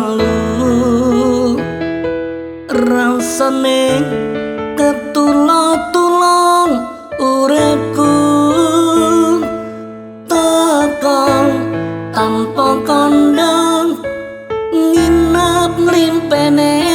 selalu rasane ketulah-tulang uriku takon tanpa kandang nginap ngrimpene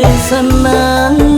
rin sanan